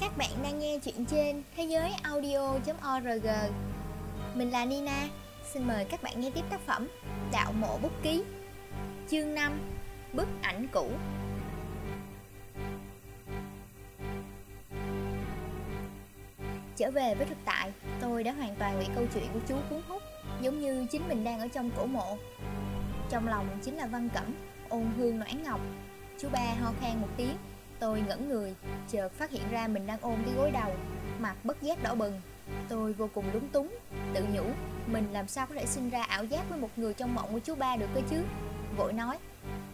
Các bạn đang nghe chuyện trên thế giới audio.org Mình là Nina. Xin mời các bạn nghe tiếp tác phẩm Đạo mộ bút ký, Chương 5 Bức ảnh cũ. Trở về với thực tại, Tôi đã hoàn toàn bị câu chuyện của chú cuốn hút, Giống như chính mình đang ở trong cổ mộ. Trong lòng chính là Văn Cẩm, Ôn hương noãn ngọc. Chú ba ho khan một tiếng. Tôi ngẩn người, chợt phát hiện ra mình đang ôm cái gối đầu, mặt bất giác đỏ bừng. Tôi vô cùng lúng túng, tự nhủ, mình làm sao có thể sinh ra ảo giác với một người trong mộng của chú ba được cơ chứ? Vội nói,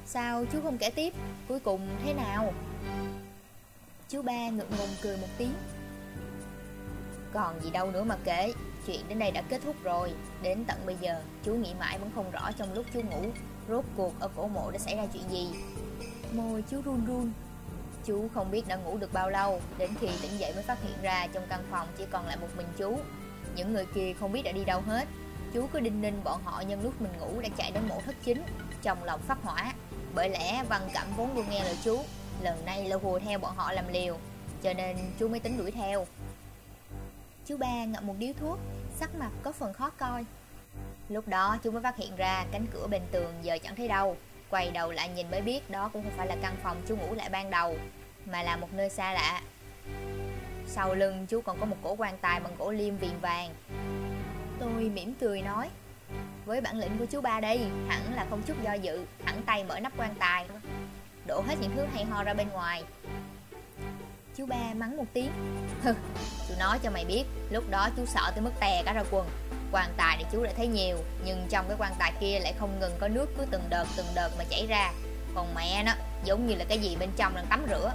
sao chú không kể tiếp, cuối cùng thế nào? Chú ba ngượng ngùng cười một tiếng. Còn gì đâu nữa mà kể, chuyện đến đây đã kết thúc rồi. Đến tận bây giờ, chú nghĩ mãi vẫn không rõ trong lúc chú ngủ, rốt cuộc ở cổ mộ đã xảy ra chuyện gì. Môi chú run run, Chú không biết đã ngủ được bao lâu, đến khi tỉnh dậy mới phát hiện ra trong căn phòng chỉ còn lại một mình chú. Những người kia không biết đã đi đâu hết. Chú cứ đinh ninh bọn họ nhân lúc mình ngủ đã chạy đến mộ thất chính, trong lòng phát hỏa. Bởi lẽ Văn Cẩm vốn luôn nghe lời chú, lần này là hùa theo bọn họ làm liều, cho nên chú mới tính đuổi theo. Chú ba ngậm một điếu thuốc, sắc mặt có phần khó coi. Lúc đó chú mới phát hiện ra cánh cửa bên tường giờ chẳng thấy đâu Quay đầu lại nhìn mới biết đó cũng không phải là căn phòng chú ngủ lại ban đầu Mà là một nơi xa lạ. Sau lưng chú còn có một cổ quan tài bằng gỗ liêm viền vàng. Tôi mỉm cười nói Với bản lĩnh của chú ba đây Hẳn là không chút do dự Thẳng tay mở nắp quan tài. Đổ hết những thứ hay ho ra bên ngoài. Chú ba mắng một tiếng Hừ, tôi nói cho mày biết Lúc đó chú sợ tới mức tè cả ra quần quan tài thì chú đã thấy nhiều, nhưng trong cái quan tài kia lại không ngừng có nước cứ từng đợt từng đợt mà chảy ra. Còn mẹ nó, giống như là cái gì bên trong đang tắm rửa.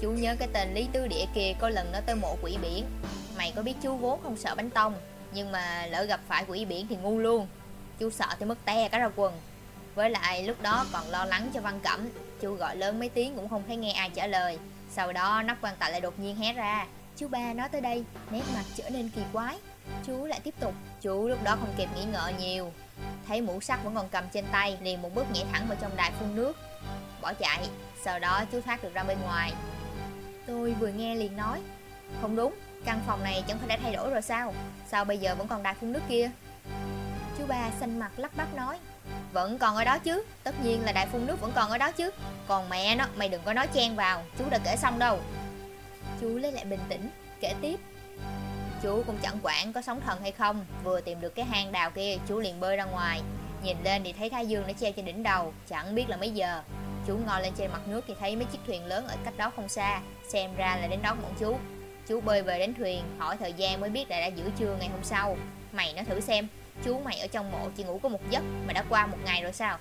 Chú nhớ cái tên lý tứ địa kia có lần nó tới mộ quỷ biển. Mày có biết chú vốn không sợ bánh tông, nhưng mà lỡ gặp phải quỷ biển thì ngu luôn. Chú sợ tới mức te cả ra quần. Với lại lúc đó còn lo lắng cho văn cẩm, chú gọi lớn mấy tiếng cũng không thấy nghe ai trả lời. Sau đó nắp quan tài lại đột nhiên hé ra. Chú ba nói tới đây, nét mặt trở nên kỳ quái. Chú lại tiếp tục. Chú lúc đó không kịp nghĩ ngợi nhiều. Thấy mũ sắt vẫn còn cầm trên tay, Liền một bước nhảy thẳng vào trong đài phun nước. Bỏ chạy. Sau đó chú thoát được ra bên ngoài. Tôi vừa nghe liền nói, Không đúng, Căn phòng này chẳng phải đã thay đổi rồi sao? Sao bây giờ vẫn còn đài phun nước kia? Chú ba xanh mặt lắp bắp nói, Vẫn còn ở đó chứ. Tất nhiên là đài phun nước vẫn còn ở đó chứ. Còn mẹ nó, mày đừng có nói chen vào. Chú đã kể xong đâu. Chú lấy lại bình tĩnh, Kể tiếp. Chú cũng chẳng quản có sóng thần hay không, Vừa tìm được cái hang đào kia, Chú liền bơi ra ngoài. Nhìn lên thì thấy thái dương đã treo trên đỉnh đầu, Chẳng biết là mấy giờ. Chú ngồi lên trên mặt nước thì thấy mấy chiếc thuyền lớn ở cách đó không xa, Xem ra là đến đón bọn chú. Chú bơi về đến thuyền, Hỏi thời gian mới biết là đã giữa trưa ngày hôm sau. Mày nói thử xem, Chú mày ở trong mộ chỉ ngủ có một giấc Mà đã qua một ngày rồi sao?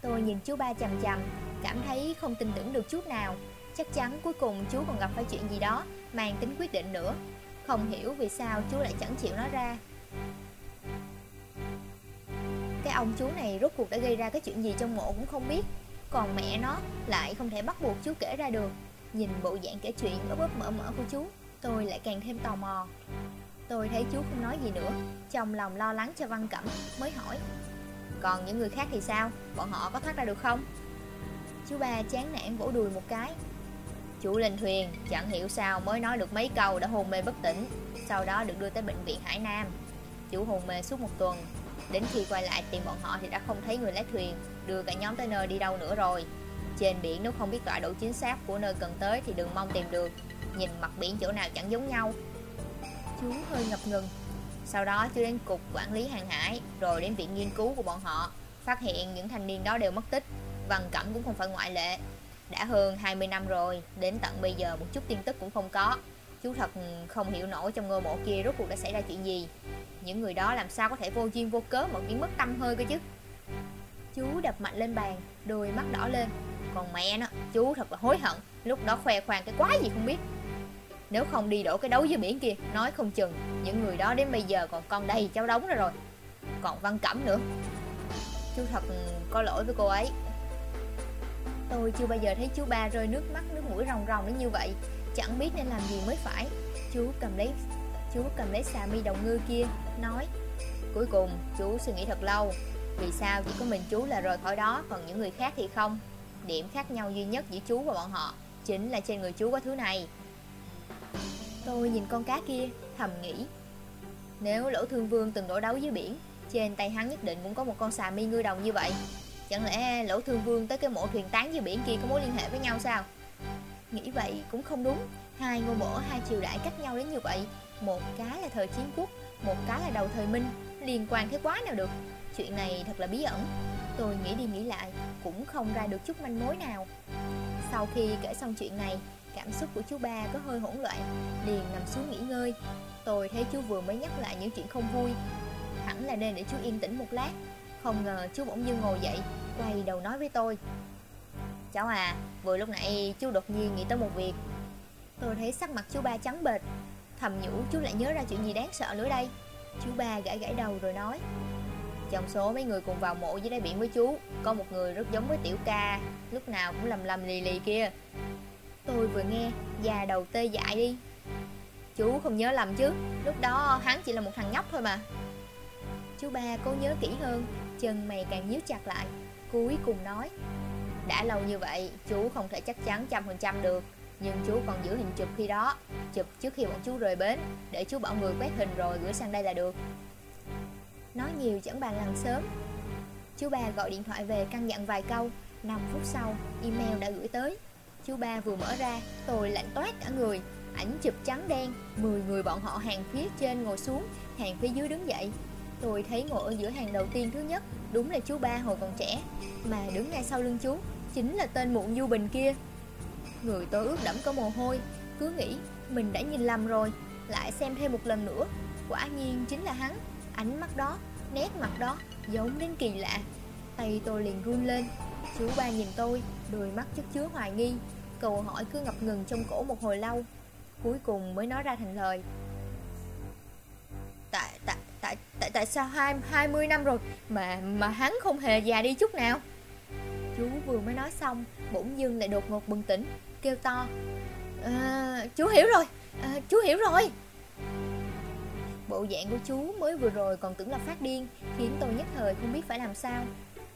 Tôi nhìn chú ba chầm chầm Cảm thấy không tin tưởng được chút nào. Chắc chắn cuối cùng chú còn gặp phải chuyện gì đó, Mang tính quyết định nữa không hiểu vì sao chú lại chẳng chịu nói ra. Cái ông chú này rốt cuộc đã gây ra cái chuyện gì trong mộ cũng không biết. Còn mẹ nó lại không thể bắt buộc chú kể ra được. Nhìn bộ dạng kể chuyện ấp ấp mở mở của chú, Tôi lại càng thêm tò mò. Tôi thấy chú không nói gì nữa, Trong lòng lo lắng cho Văn Cẩm Mới hỏi, Còn những người khác thì sao? Bọn họ có thoát ra được không? Chú ba chán nản vỗ đùi một cái. Chú lên thuyền, chẳng hiểu sao mới nói được mấy câu đã hôn mê bất tỉnh, sau đó được đưa tới bệnh viện Hải Nam. Chú hôn mê suốt một tuần, đến khi quay lại tìm bọn họ thì đã không thấy người lái thuyền, đưa cả nhóm tới nơi đi đâu nữa rồi. Trên biển nếu không biết tọa độ chính xác của nơi cần tới thì đừng mong tìm được, nhìn mặt biển chỗ nào chẳng giống nhau. Chú hơi ngập ngừng. Sau đó chú đến cục quản lý hàng hải, rồi đến viện nghiên cứu của bọn họ, phát hiện những thanh niên đó đều mất tích. Văn Cẩm cũng không phải ngoại lệ, đã hơn 20 năm rồi, đến tận bây giờ một chút tin tức cũng không có. Chú thật không hiểu nổi trong ngôi mộ kia rốt cuộc đã xảy ra chuyện gì. Những người đó làm sao có thể vô duyên vô cớ mà biến mất tâm hơi cơ chứ. Chú đập mạnh lên bàn, đôi mắt đỏ lên. Còn mẹ nó, chú thật là hối hận, lúc đó khoe khoang cái quái gì không biết. Nếu không đi đổ cái đấu dưới biển kia, nói không chừng, những người đó đến bây giờ còn con đây cháu đóng rồi rồi. Còn Văn Cẩm nữa. Chú thật có lỗi với cô ấy, Tôi chưa bao giờ thấy chú ba rơi nước mắt nước mũi ròng ròng đến như vậy. Chẳng biết nên làm gì mới phải. Chú cầm lấy chú cầm lấy xà mi đồng ngư kia Nói Cuối cùng chú suy nghĩ thật lâu Vì sao chỉ có mình chú là rời khỏi đó Còn những người khác thì không? Điểm khác nhau duy nhất giữa chú và bọn họ Chính là trên người chú có thứ này. Tôi nhìn con cá kia, thầm nghĩ Nếu lỗ thương vương từng đổ đấu dưới biển Trên tay hắn nhất định cũng có một con xà mi ngư đồng như vậy. Chẳng lẽ lỗ thương vương tới cái mộ thuyền tán dưới biển kia có mối liên hệ với nhau sao? Nghĩ vậy cũng không đúng. Hai ngôi mộ, hai triều đại cách nhau đến như vậy. Một cái là thời chiến quốc, Một cái là đầu thời minh. Liên quan thế quá nào được? Chuyện này thật là bí ẩn. Tôi nghĩ đi nghĩ lại Cũng không ra được chút manh mối nào. Sau khi kể xong chuyện này, Cảm xúc của chú ba có hơi hỗn loạn, Liền nằm xuống nghỉ ngơi. Tôi thấy chú vừa mới nhắc lại những chuyện không vui. Hẳn là nên để chú yên tĩnh một lát. Không ngờ chú bỗng dưng ngồi dậy Quay đầu nói với tôi. Cháu à, vừa lúc nãy chú đột nhiên nghĩ tới một việc. Tôi thấy sắc mặt chú ba trắng bệch. Thầm nhủ chú lại nhớ ra chuyện gì đáng sợ nữa đây. Chú ba gãi gãi đầu rồi nói. Trong số mấy người cùng vào mộ dưới đáy biển với chú Có một người rất giống với tiểu ca Lúc nào cũng lầm lầm lì lì kia. Tôi vừa nghe Già đầu tê dại đi. Chú không nhớ lầm chứ Lúc đó hắn chỉ là một thằng nhóc thôi mà. Chú ba cố nhớ kỹ hơn. Chân mày càng nhíu chặt lại. Cuối cùng nói, Đã lâu như vậy, chú không thể chắc chắn trăm phần trăm được, Nhưng chú còn giữ hình chụp khi đó, Chụp trước khi bọn chú rời bến, Để chú bảo người quét hình rồi gửi sang đây là được. Nói nhiều chẳng bàn lần sớm. Chú ba gọi điện thoại về căn dặn vài câu. 5 phút sau, email đã gửi tới. Chú ba vừa mở ra, Tôi lạnh toát cả người. Ảnh chụp trắng đen 10 người bọn họ hàng phía trên ngồi xuống, Hàng phía dưới đứng dậy. Tôi thấy ngồi ở giữa hàng đầu tiên thứ nhất Đúng là chú ba hồi còn trẻ. Mà đứng ngay sau lưng chú Chính là tên muộn du bình kia. Người tôi ướt đẫm có mồ hôi Cứ nghĩ mình đã nhìn lầm rồi Lại xem thêm một lần nữa. Quả nhiên chính là hắn Ánh mắt đó, nét mặt đó Giống đến kỳ lạ. Tay tôi liền run lên Chú ba nhìn tôi, đôi mắt chất chứa hoài nghi. Câu hỏi cứ ngập ngừng trong cổ một hồi lâu Cuối cùng mới nói ra thành lời. Tại, tại, sao hai, 20 năm rồi Mà mà hắn không hề già đi chút nào? Chú vừa mới nói xong Bỗng dưng lại đột ngột bừng tỉnh Kêu to. À, Chú hiểu rồi à, Chú hiểu rồi. Bộ dạng của chú mới vừa rồi còn tưởng là phát điên Khiến tôi nhất thời không biết phải làm sao.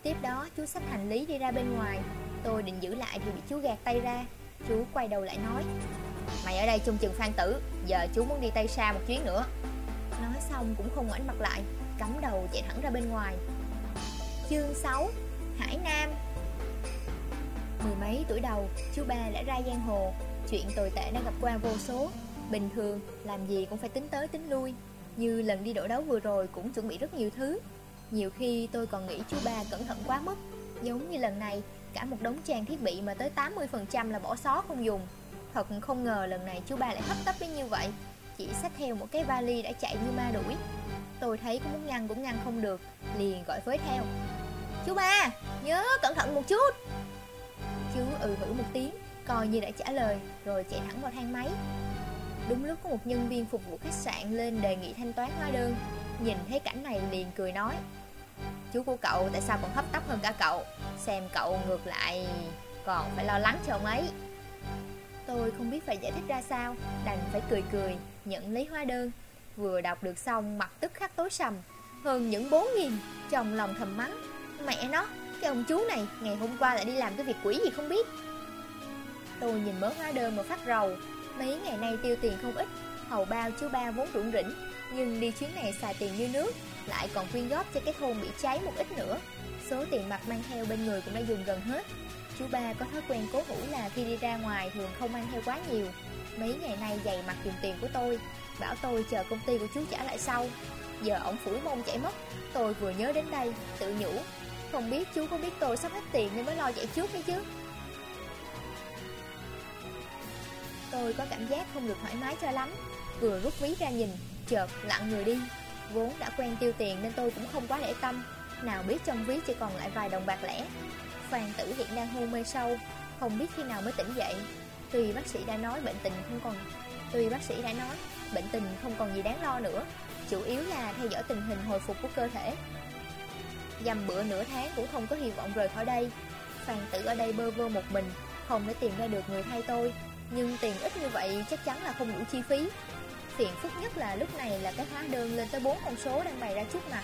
Tiếp đó chú xách hành lý đi ra bên ngoài. Tôi định giữ lại thì bị chú gạt tay ra. Chú quay đầu lại nói Mày ở đây chung chừng phan tử Giờ chú muốn đi tây xa một chuyến nữa. Nói xong cũng không ngoảnh mặt lại, Cắm đầu chạy thẳng ra bên ngoài. Chương 6 Hải Nam. Mười mấy tuổi đầu, Chú ba đã ra giang hồ. Chuyện tồi tệ đã gặp qua vô số. Bình thường, làm gì cũng phải tính tới tính lui. Như lần đi đổ đấu vừa rồi cũng chuẩn bị rất nhiều thứ. Nhiều khi tôi còn nghĩ chú ba cẩn thận quá mức. Giống như lần này, Cả một đống trang thiết bị mà tới 80% là bỏ xó không dùng. Thật không ngờ lần này chú ba lại hấp tấp đến như vậy. Chỉ xách theo một cái vali đã chạy như ma đuổi. Tôi thấy có muốn ngăn cũng ngăn không được Liền gọi với theo. Chú ba, nhớ cẩn thận một chút. Chú ừ hử một tiếng Coi như đã trả lời Rồi chạy thẳng vào thang máy. Đúng lúc có một nhân viên phục vụ khách sạn lên đề nghị thanh toán hóa đơn. Nhìn thấy cảnh này liền cười nói Chú của cậu tại sao còn hấp tấp hơn cả cậu? Xem cậu ngược lại còn phải lo lắng cho ông ấy. Tôi không biết phải giải thích ra sao Đành phải cười cười. Nhận lấy hóa đơn. Vừa đọc được xong, mặt tức khắc tối sầm. Hơn những 4 nghìn, Trong lòng thầm mắng, Mẹ nó, Cái ông chú này, ngày hôm qua lại đi làm cái việc quỷ gì không biết? Tôi nhìn mớ hóa đơn mà phát rầu. Mấy ngày nay tiêu tiền không ít, Hầu bao chú ba vốn rủng rỉnh. Nhưng đi chuyến này xài tiền như nước, Lại còn quyên góp cho cái thôn bị cháy một ít nữa. Số tiền mặt mang theo bên người cũng đã dùng gần hết. Chú ba có thói quen cố hữu là khi đi ra ngoài thường không mang theo quá nhiều. Mấy ngày nay dày mặt dùng tiền của tôi. Bảo tôi chờ công ty của chú trả lại sau. Giờ ổng phủ mông chạy mất. Tôi vừa nhớ đến đây, tự nhủ. Không biết chú có biết tôi sắp hết tiền nên mới lo chạy trước đấy chứ. Tôi có cảm giác không được thoải mái cho lắm. Vừa rút ví ra nhìn Chợt lặng người đi. Vốn đã quen tiêu tiền nên tôi cũng không quá để tâm. Nào biết trong ví chỉ còn lại vài đồng bạc lẻ. Hoàng tử hiện đang hôn mê sâu Không biết khi nào mới tỉnh dậy. Tuy bác sĩ đã nói bệnh tình không còn Tuy bác sĩ đã nói bệnh tình không còn gì đáng lo nữa, Chủ yếu là theo dõi tình hình hồi phục của cơ thể. Dầm bữa nửa tháng cũng không có hy vọng rời khỏi đây. Phan tử ở đây bơ vơ một mình, Không để tìm ra được người thay tôi. Nhưng tiền ít như vậy chắc chắn là không đủ chi phí. Phiền phức nhất là lúc này là cái hóa đơn lên tới 4 con số đang bày ra trước mặt.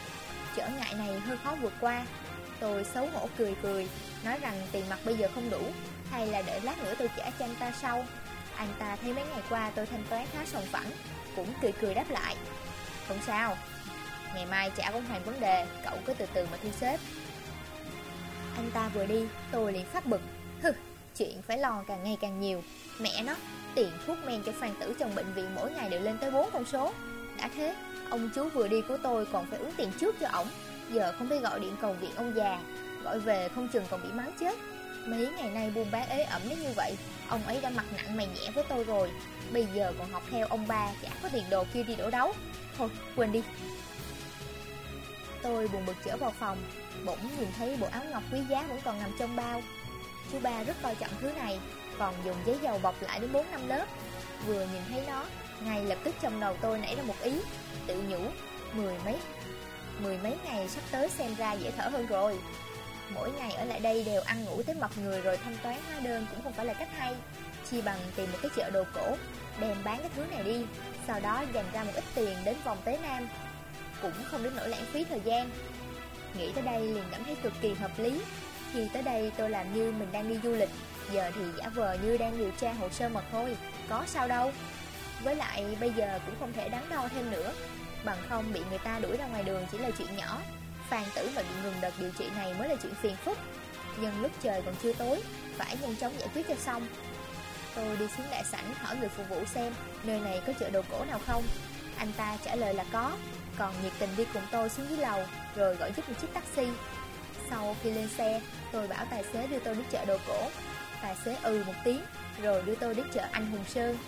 Trở ngại này hơi khó vượt qua. Tôi xấu hổ cười cười, Nói rằng tiền mặt bây giờ không đủ. Hay là để lát nữa tôi trả cho anh ta sau? Anh ta thấy mấy ngày qua tôi thanh toán khá sòng phẳng Cũng cười cười đáp lại. Không sao. Ngày mai trả cũng hoàn vấn đề Cậu cứ từ từ mà thu xếp. Anh ta vừa đi Tôi liền phát bực. Hừ, chuyện phải lo càng ngày càng nhiều. Mẹ nó, tiền thuốc men cho phan tử trong bệnh viện mỗi ngày đều lên tới 4 con số. Đã thế, ông chú vừa đi của tôi còn phải ứng tiền trước cho ổng. Giờ không biết gọi điện cầu viện ông già Gọi về không chừng còn bị mắng chết. Mấy ngày nay buôn bán ế ẩm đến như vậy, Ông ấy đã mặt nặng mày nhẹ với tôi rồi. Bây giờ còn học theo ông ba, Chả có tiền đồ kia đi đổ đấu Thôi, quên đi. Tôi buồn bực trở vào phòng, Bỗng nhìn thấy bộ áo ngọc quý giá vẫn còn nằm trong bao. Chú ba rất coi trọng thứ này, Còn dùng giấy dầu bọc lại đến 4 năm lớp. Vừa nhìn thấy nó, Ngay lập tức trong đầu tôi nảy ra một ý, Tự nhủ, Mười mấy Mười mấy ngày sắp tới xem ra dễ thở hơn rồi. Mỗi ngày ở lại đây đều ăn ngủ tới mập người rồi thanh toán hóa đơn cũng không phải là cách hay. Chi bằng tìm một cái chợ đồ cổ, Đem bán cái thứ này đi, Sau đó dành ra một ít tiền đến vòng Tế Nam. Cũng không đến nỗi lãng phí thời gian. Nghĩ tới đây liền cảm thấy cực kỳ hợp lý. Khi tới đây tôi làm như mình đang đi du lịch, Giờ thì giả vờ như đang điều tra hồ sơ mật thôi. Có sao đâu. Với lại bây giờ cũng không thể đắn đo thêm nữa. Bằng không bị người ta đuổi ra ngoài đường chỉ là chuyện nhỏ. Phan tử mà bị ngừng đợt điều trị này mới là chuyện phiền phức. Nhưng lúc trời còn chưa tối, Phải nhanh chóng giải quyết cho xong. Tôi đi xuống đại sảnh hỏi người phục vụ xem Nơi này có chợ đồ cổ nào không. Anh ta trả lời là có, Còn nhiệt tình đi cùng tôi xuống dưới lầu, Rồi gọi giúp một chiếc taxi. Sau khi lên xe, Tôi bảo tài xế đưa tôi đến chợ đồ cổ. Tài xế ừ một tiếng, Rồi đưa tôi đến chợ Anh Hùng Sơn.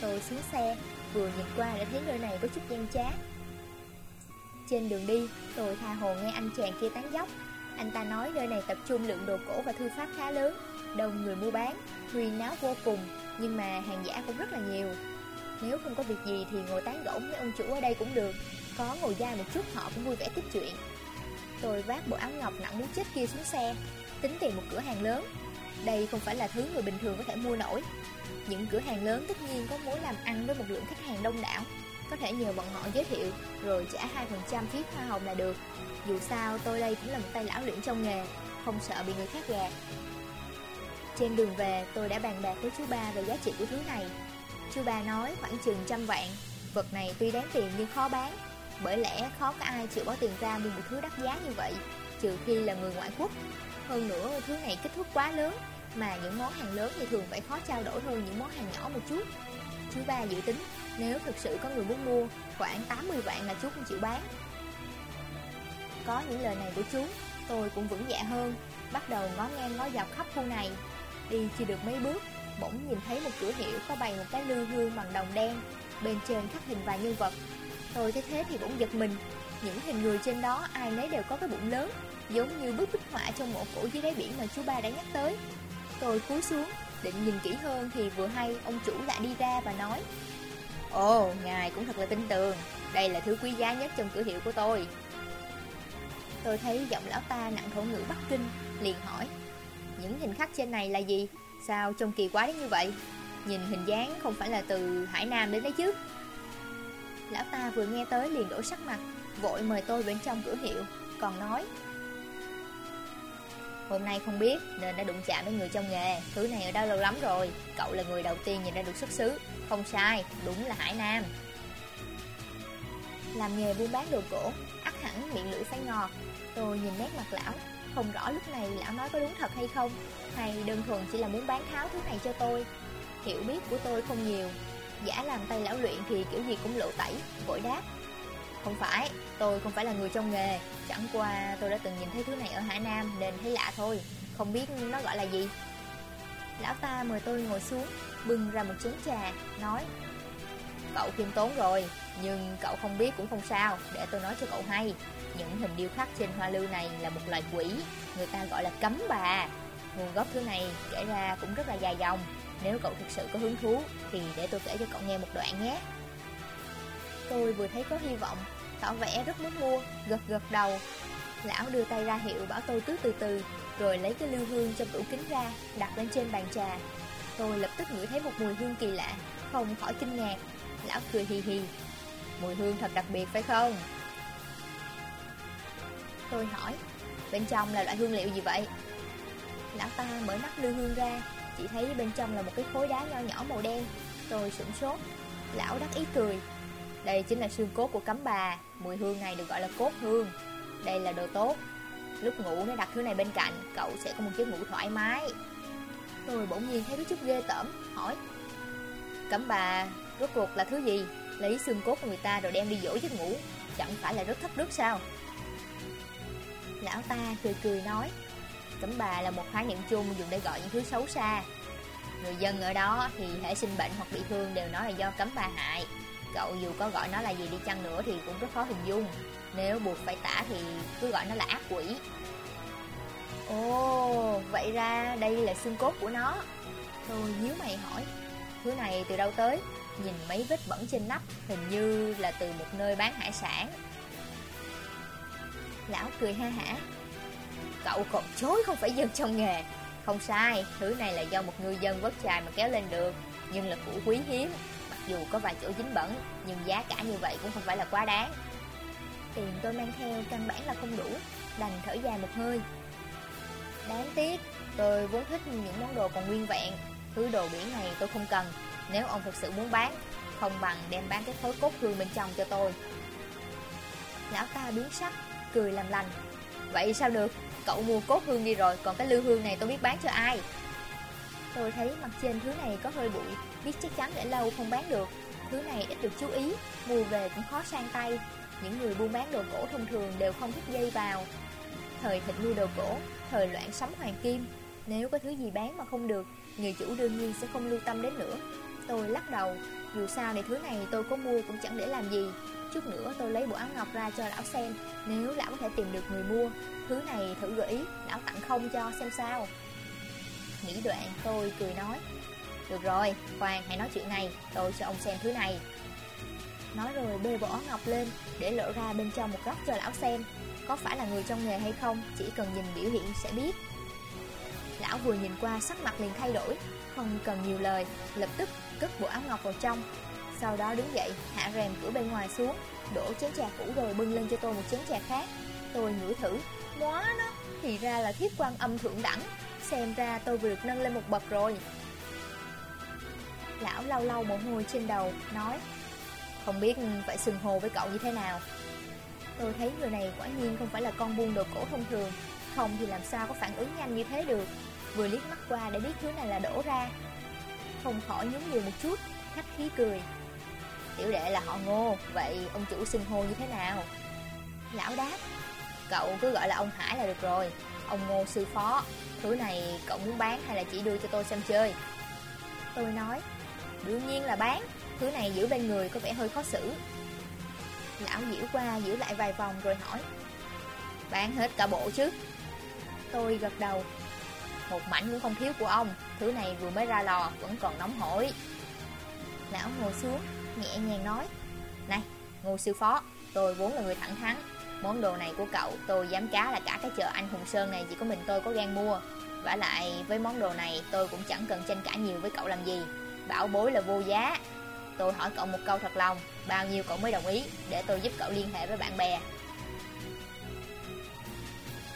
Tôi xuống xe, Vừa nhìn qua đã thấy nơi này có chút gian trá trên đường đi, tôi tha hồ nghe anh chàng kia tán dốc. Anh ta nói nơi này tập trung lượng đồ cổ và thư pháp khá lớn, đông người mua bán, huyên náo vô cùng, nhưng mà hàng giả cũng rất là nhiều. Nếu không có việc gì thì ngồi tán gẫu với ông chủ ở đây cũng được, có ngồi dai một chút họ cũng vui vẻ tiếp chuyện. Tôi vác bộ áo ngọc nặng muốn chết kia xuống xe, tính tiền một cửa hàng lớn. Đây không phải là thứ người bình thường có thể mua nổi. Những cửa hàng lớn tất nhiên có mối làm ăn với một lượng khách hàng đông đảo, có thể nhờ bọn họ giới thiệu Rồi trả 2% phí hoa hồng là được. Dù sao, tôi đây cũng là một tay lão luyện trong nghề, Không sợ bị người khác gạt. Trên đường về, tôi đã bàn bạc với chú ba về giá trị của thứ này. Chú ba nói khoảng chừng trăm vạn. Vật này tuy đáng tiền nhưng khó bán, Bởi lẽ khó có ai chịu bỏ tiền ra mua một thứ đắt giá như vậy, Trừ khi là người ngoại quốc. Hơn nữa, thứ này kích thước quá lớn, Mà những món hàng lớn thì thường phải khó trao đổi hơn những món hàng nhỏ một chút. Chú ba dự tính nếu thực sự có người muốn mua, Khoảng 80 vạn là chú không chịu bán. Có những lời này của chú, Tôi cũng vững dạ hơn. Bắt đầu ngó ngang ngó dọc khắp khu này. Đi chưa được mấy bước, Bỗng nhìn thấy một cửa hiệu có bày một cái lư hương bằng đồng đen. Bên trên khắc hình vài nhân vật. Tôi thấy thế thì bỗng giật mình. Những hình người trên đó, ai nấy đều có cái bụng lớn, Giống như bức bích họa trong mộ cổ dưới đáy biển mà chú ba đã nhắc tới. Tôi cúi xuống, Định nhìn kỹ hơn thì vừa hay, ông chủ lại đi ra và nói Ồ, ngài cũng thật là tin tưởng Đây là thứ quý giá nhất trong cửa hiệu của tôi Tôi thấy giọng lão ta nặng khẩu ngữ Bắc Kinh Liền hỏi Những hình khắc trên này là gì? Sao trông kỳ quá đến như vậy? Nhìn hình dáng không phải là từ Hải Nam đến đấy chứ Lão ta vừa nghe tới liền đổi sắc mặt Vội mời tôi bên trong cửa hiệu Còn nói Hôm nay không biết nên đã đụng chạm với người trong nghề. Thứ này ở đâu lâu lắm rồi? Cậu là người đầu tiên nhìn ra được xuất xứ. Không sai, đúng là Hải Nam. Làm nghề buôn bán đồ cổ ắt hẳn miệng lưỡi phải ngọt. Tôi nhìn nét mặt lão Không rõ lúc này lão nói có đúng thật hay không Hay đơn thuần chỉ là muốn bán tháo thứ này cho tôi. Hiểu biết của tôi không nhiều. Giả làm tay lão luyện thì kiểu gì cũng lộ tẩy Vội đáp. Không phải, tôi không phải là người trong nghề. Chẳng qua tôi đã từng nhìn thấy thứ này ở Hải Nam Nên thấy lạ thôi. Không biết nó gọi là gì? Lão ta mời tôi ngồi xuống Bưng ra một chén trà Nói Cậu khiêm tốn rồi Nhưng cậu không biết cũng không sao. Để tôi nói cho cậu hay Những hình điêu khắc trên hoa lưu này là một loài quỷ Người ta gọi là cấm bà. Nguồn gốc thứ này kể ra cũng rất là dài dòng. Nếu cậu thực sự có hứng thú Thì để tôi kể cho cậu nghe một đoạn nhé. Tôi vừa thấy có hy vọng tỏ vẻ rất muốn mua, gật gật đầu. Lão đưa tay ra hiệu bảo tôi cứ từ từ, rồi lấy cái lưu hương trong tủ kính ra, đặt lên trên bàn trà. Tôi lập tức ngửi thấy một mùi hương kỳ lạ, không khỏi kinh ngạc. Lão cười hì hì. Mùi hương thật đặc biệt phải không? Tôi hỏi, bên trong là loại hương liệu gì vậy? Lão ta mở nắp lưu hương ra, Chỉ thấy bên trong là một cái khối đá nho nhỏ màu đen Tôi sửng sốt Lão đắc ý cười đây chính là xương cốt của cấm bà. Mùi hương này được gọi là cốt hương. Đây là đồ tốt. Lúc ngủ nếu đặt thứ này bên cạnh, Cậu sẽ có một giấc ngủ thoải mái. Tôi bỗng nhiên thấy có chút ghê tởm, Hỏi. Cấm bà, rốt cuộc là thứ gì? Lấy xương cốt của người ta rồi đem đi dỗ giấc ngủ. Chẳng phải là rất thấp đức sao? Lão ta cười cười nói. Cấm bà là một khái niệm chung dùng để gọi những thứ xấu xa. Người dân ở đó thì hệ sinh bệnh hoặc bị thương đều nói là do cấm bà hại. Cậu dù có gọi nó là gì đi chăng nữa thì cũng rất khó hình dung. Nếu buộc phải tả thì cứ gọi nó là ác quỷ. Ồ, vậy ra đây là xương cốt của nó. Tôi nhíu mày hỏi Thứ này từ đâu tới? Nhìn mấy vết bẩn trên nắp Hình như là từ một nơi bán hải sản. Lão cười ha hả. Cậu còn chối không phải dân trong nghề. Không sai, thứ này là do một ngư dân vớt chài mà kéo lên được Nhưng là củ quý hiếm dù có vài chỗ dính bẩn, Nhưng giá cả như vậy cũng không phải là quá đáng. Tiền tôi mang theo căn bản là không đủ, Đành thở dài một hơi. Đáng tiếc, Tôi vốn thích những món đồ còn nguyên vẹn. Thứ đồ biển này tôi không cần, Nếu ông thực sự muốn bán, Không bằng đem bán cái khối cốt hương bên trong cho tôi. Lão ta biến sắc, Cười làm lành. Vậy sao được? Cậu mua cốt hương đi rồi, Còn cái lưu hương này tôi biết bán cho ai? Tôi thấy mặt trên thứ này có hơi bụi. Biết chắc chắn để lâu không bán được. Thứ này ít được chú ý, Mua về cũng khó sang tay. Những người buôn bán đồ cổ thông thường đều không thích dây vào. Thời thịt nuôi đồ cổ, Thời loạn sắm hoàng kim. Nếu có thứ gì bán mà không được, Người chủ đương nhiên sẽ không lưu tâm đến nữa. Tôi lắc đầu, Dù sao thì thứ này tôi có mua cũng chẳng để làm gì. Chút nữa tôi lấy bộ áo ngọc ra cho lão xem, Nếu lão có thể tìm được người mua. Thứ này thử gợi ý, Lão tặng không cho xem sao. Nghĩ đoạn, tôi cười nói được rồi, khoan hãy nói chuyện này Tôi cho ông xem thứ này. Nói rồi bê bộ áo ngọc lên Để lộ ra bên trong một góc cho lão xem. Có phải là người trong nghề hay không Chỉ cần nhìn biểu hiện sẽ biết. Lão vừa nhìn qua sắc mặt liền thay đổi Không cần nhiều lời Lập tức cất bộ áo ngọc vào trong. Sau đó đứng dậy hạ rèm cửa bên ngoài xuống Đổ chén trà cũ rồi bưng lên cho tôi một chén trà khác. Tôi ngửi thử Quá nó Thì ra là thiết quan âm thượng đẳng. Xem ra tôi vừa được nâng lên một bậc rồi. Lão lau lau mồ hôi trên đầu, Nói, Không biết phải sừng hồ với cậu như thế nào. Tôi thấy người này quả nhiên không phải là con buôn đồ cổ thông thường, Không thì làm sao có phản ứng nhanh như thế được. Vừa liếc mắt qua để biết thứ này là đổ ra. Không khỏi nhún người một chút, Khách khí cười, Tiểu đệ là họ ngô, Vậy ông chủ xưng hô như thế nào? Lão đáp, Cậu cứ gọi là ông Hải là được rồi, Ông ngô sư phó, Thứ này cậu muốn bán hay là chỉ đưa cho tôi xem chơi? Tôi nói Đương nhiên là bán. Thứ này giữ bên người có vẻ hơi khó xử. Lão diễu qua diễu lại vài vòng rồi hỏi, Bán hết cả bộ chứ? Tôi gật đầu, Một mảnh cũng không thiếu của ông, Thứ này vừa mới ra lò vẫn còn nóng hổi. Lão ngồi xuống, Nhẹ nhàng nói, Này ngô sư phó, Tôi vốn là người thẳng thắn. Món đồ này của cậu tôi dám cá là cả cái chợ anh Hùng Sơn này chỉ có mình tôi có gan mua. Và lại với món đồ này tôi cũng chẳng cần tranh cãi nhiều với cậu làm gì. Bảo bối là vô giá. Tôi hỏi cậu một câu thật lòng, Bao nhiêu cậu mới đồng ý Để tôi giúp cậu liên hệ với bạn bè?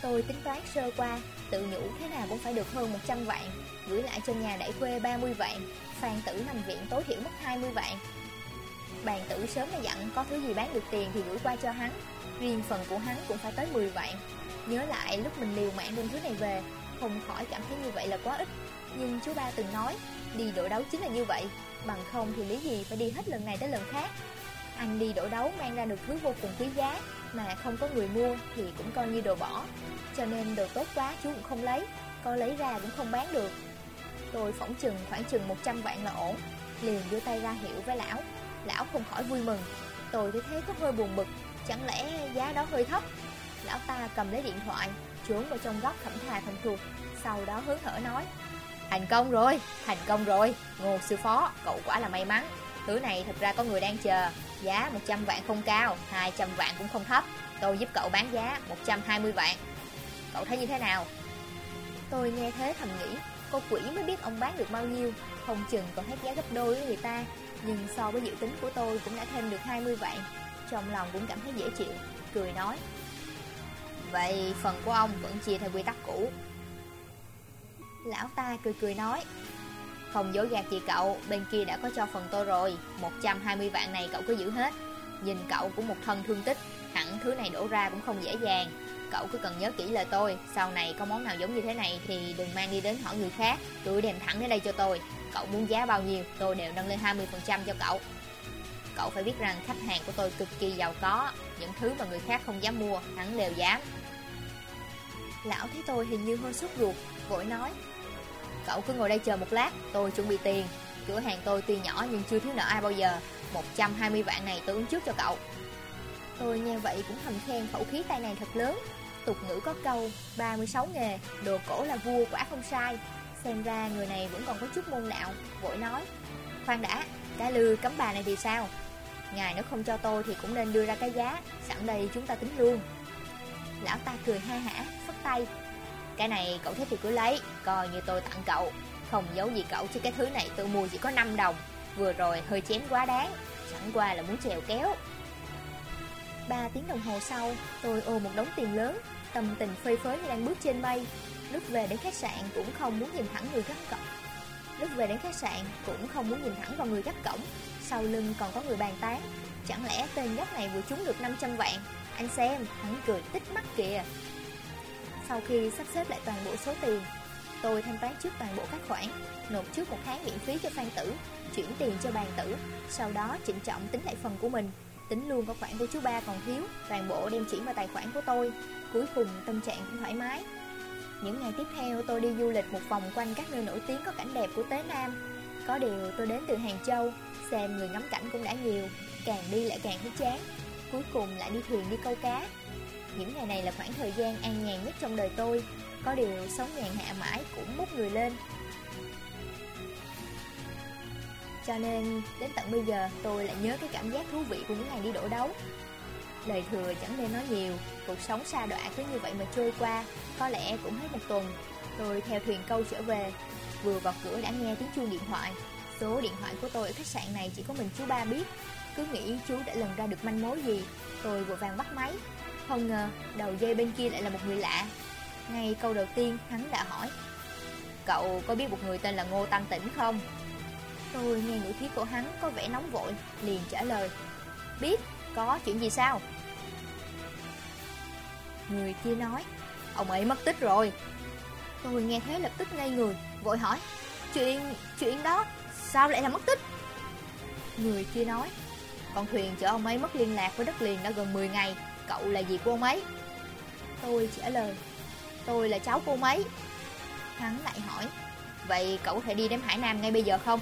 Tôi tính toán sơ qua, Tự nhủ thế nào cũng phải được hơn 100 vạn, Gửi lại cho nhà đẩy quê 30 vạn, Phan tử nằm viện tối thiểu mất 20 vạn. Bàn tử sớm đã dặn Có thứ gì bán được tiền thì gửi qua cho hắn, Riêng phần của hắn cũng phải tới 10 vạn. Nhớ lại lúc mình liều mạng đem thứ này về, Không khỏi cảm thấy như vậy là quá ít. Nhưng chú ba từng nói, Đi đổ đấu chính là như vậy. Bằng không thì lý gì phải đi hết lần này tới lần khác. Anh đi đổ đấu mang ra được thứ vô cùng quý giá, Mà không có người mua thì cũng coi như đồ bỏ. Cho nên đồ tốt quá chú cũng không lấy, Có lấy ra cũng không bán được. Tôi phỏng chừng khoảng chừng 100 vạn là ổn. Liền đưa tay ra hiệu với lão. Lão không khỏi vui mừng. Tôi thấy thế có hơi buồn bực, Chẳng lẽ giá đó hơi thấp? Lão ta cầm lấy điện thoại, Trốn vào trong góc thẩm thà thầm thuộc Sau đó hớn hở nói Thành công rồi, thành công rồi. Ngô sư phó, cậu quả là may mắn. Thứ này thật ra có người đang chờ. Giá 100 vạn không cao 200 vạn cũng không thấp. Tôi giúp cậu bán giá 120 vạn. Cậu thấy như thế nào? Tôi nghe thế thầm nghĩ Cô quỷ mới biết ông bán được bao nhiêu. Không chừng còn hết giá gấp đôi với người ta. Nhưng so với dự tính của tôi cũng đã thêm được 20 vạn. Trong lòng cũng cảm thấy dễ chịu. Cười nói Vậy phần của ông vẫn chia theo quy tắc cũ Lão ta cười cười nói, Không dối gạt chị cậu, Bên kia đã có cho phần tôi rồi. 120 vạn này cậu cứ giữ hết. Nhìn cậu cũng một thân thương tích, Hẳn thứ này đổ ra cũng không dễ dàng. Cậu cứ cần nhớ kỹ lời tôi, Sau này có món nào giống như thế này Thì đừng mang đi đến hỏi người khác. Tôi đem thẳng đến đây cho tôi. Cậu muốn giá bao nhiêu, Tôi đều nâng lên 20% cho cậu. Cậu phải biết rằng khách hàng của tôi cực kỳ giàu có, Những thứ mà người khác không dám mua, Hắn đều dám. Lão thấy tôi hình như hơi sốt ruột, Vội nói Cậu cứ ngồi đây chờ một lát Tôi chuẩn bị tiền. Cửa hàng tôi tuy nhỏ nhưng chưa thiếu nợ ai bao giờ. 120 vạn này tôi ứng trước cho cậu. Tôi nghe vậy cũng thầm khen khẩu khí tay này thật lớn. Tục ngữ có câu 36 nghề, đồ cổ là vua quả không sai. Xem ra người này vẫn còn có chút môn đạo Vội nói. Khoan đã, cái lư cấm bà này thì sao? Ngài nếu không cho tôi thì cũng nên đưa ra cái giá Sẵn đây chúng ta tính luôn. Lão ta cười ha hả, phất tay. Cái này cậu thích thì cứ lấy Coi như tôi tặng cậu. Không giấu gì cậu chứ cái thứ này tôi mua chỉ có 5 đồng. Vừa rồi hơi chém quá đáng Chẳng qua là muốn chèo kéo. 3 tiếng đồng hồ sau Tôi ô một đống tiền lớn Tâm tình phơi phới như đang bước trên mây. Lúc về đến khách sạn cũng không muốn nhìn thẳng người gắt cổng. Lúc về đến khách sạn cũng không muốn nhìn thẳng vào người gắt cổng. Sau lưng còn có người bàn tán. Chẳng lẽ tên nhóc này vừa trúng được 500 vạn? Anh xem, hắn cười tích mắt kìa. Sau khi sắp xếp lại toàn bộ số tiền, Tôi thanh toán trước toàn bộ các khoản, Nộp trước một tháng miễn phí cho Phan Tử, Chuyển tiền cho bàn tử, Sau đó trịnh trọng tính lại phần của mình, Tính luôn có khoản của chú ba còn thiếu, Toàn bộ đem chuyển vào tài khoản của tôi. Cuối cùng tâm trạng cũng thoải mái. Những ngày tiếp theo, tôi đi du lịch một vòng quanh các nơi nổi tiếng có cảnh đẹp của Tế Nam. Có điều tôi đến từ Hàng Châu, Xem người ngắm cảnh cũng đã nhiều, Càng đi lại càng thấy chán. Cuối cùng lại đi thuyền đi câu cá. Những ngày này là khoảng thời gian an nhàn nhất trong đời tôi. Có điều sống nhàn hạ mãi cũng mút người lên. Cho nên, đến tận bây giờ, tôi lại nhớ cái cảm giác thú vị của những ngày đi đổ đấu. Lời thừa chẳng nên nói nhiều, Cuộc sống xa đọa cứ như vậy mà trôi qua. Có lẽ cũng hết một tuần, Tôi theo thuyền câu trở về. Vừa vào cửa đã nghe tiếng chuông điện thoại. Số điện thoại của tôi ở khách sạn này chỉ có mình chú ba biết. Cứ nghĩ chú đã lần ra được manh mối gì, Tôi vội vàng bắt máy. Không ngờ đầu dây bên kia lại là một người lạ Ngay câu đầu tiên hắn đã hỏi Cậu có biết một người tên là Ngô Tăng Tĩnh không? Tôi nghe ngữ khí của hắn có vẻ nóng vội Liền trả lời Biết, có chuyện gì sao? Người kia nói Ông ấy mất tích rồi Tôi nghe thế lập tức ngay người Vội hỏi Chuyện, chuyện đó Sao lại là mất tích Người kia nói Con thuyền chở ông ấy mất liên lạc với đất liền đã gần 10 ngày Cậu là gì của ông ấy Tôi trả lời Tôi là cháu của ông ấy Hắn lại hỏi Vậy cậu có thể đi đến Hải Nam ngay bây giờ không